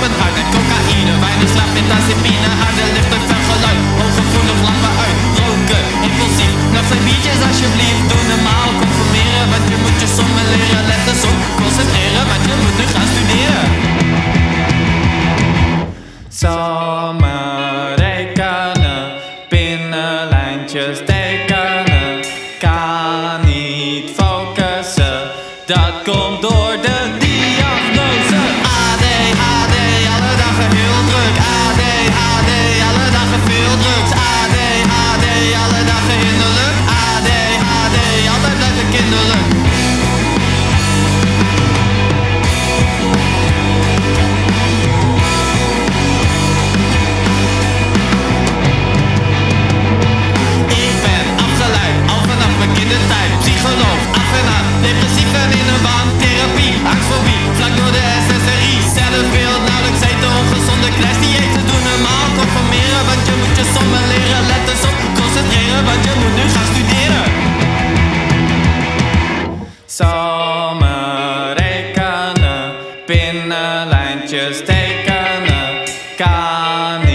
met cocaïne, weinig slaap met azepine Harde lichten, van geluid, hooggevoelig, laat me uit. Roken, impulsief, nog twee biertjes alsjeblieft Doe normaal, conformeren, want je moet je sommen leren. Letten, op, concentreren, want je moet nu gaan studeren. Zomerrekenen, binnenlijntjes tekenen. Kan niet focussen, dat komt door de Samen rekenen, binnenlijntjes tekenen, kan